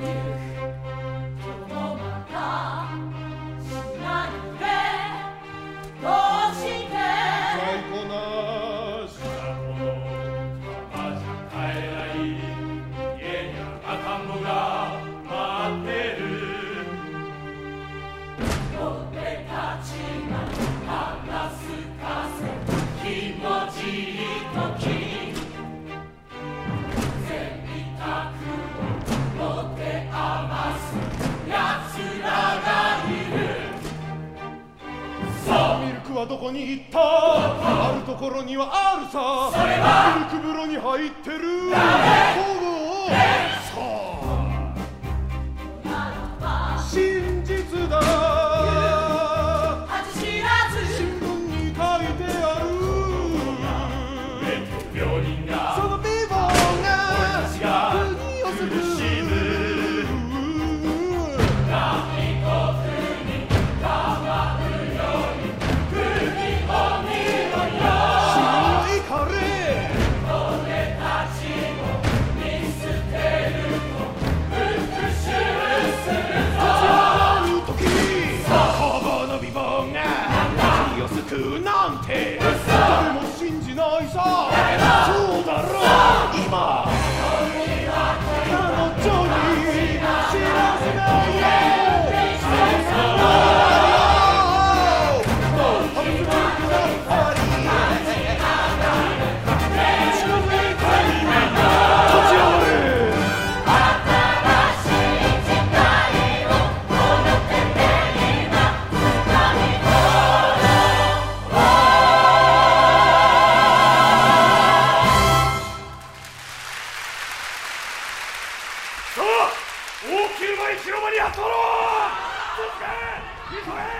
Yeah. はどこに行った？あるところにはあるさ。それは。古く風呂に入ってる。くなんて。誰も信じないさ。そうだろ今。い広場にやったろ急急げ